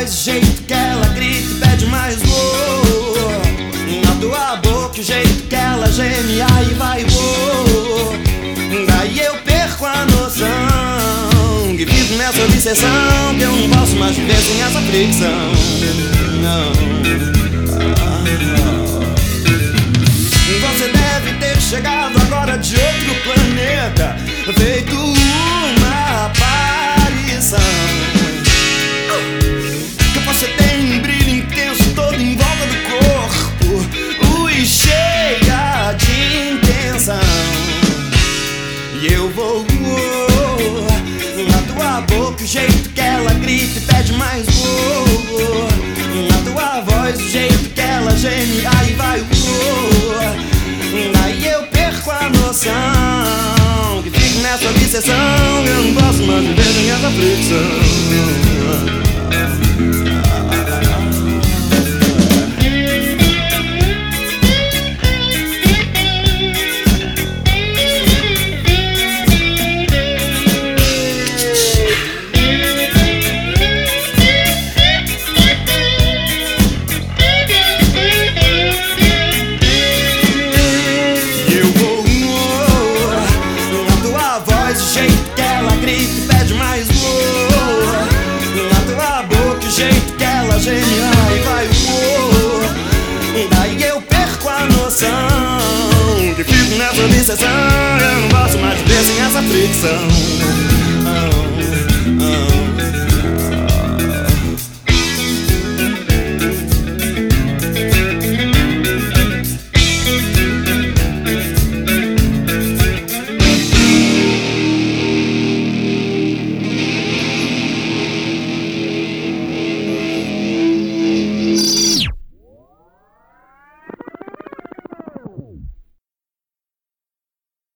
voz, o jeito que ela grita e pede mais oh, na tua boca, o jeito que ela geme, aí vai oh, daí eu perco a noção que vivo nessa obsessão que eu não posso mais viver sem essa fricção. Não. Você eu vou na tua boca, o jeito que ela grita e pede mais voo. Na tua voz, o jeito que ela geme, aí vai o Aí eu perco a noção Que fico nessa obsessão. Eu não posso mais viver sem essa fricção noção Que fico nessa obsessão Eu não posso mais viver sem essa fricção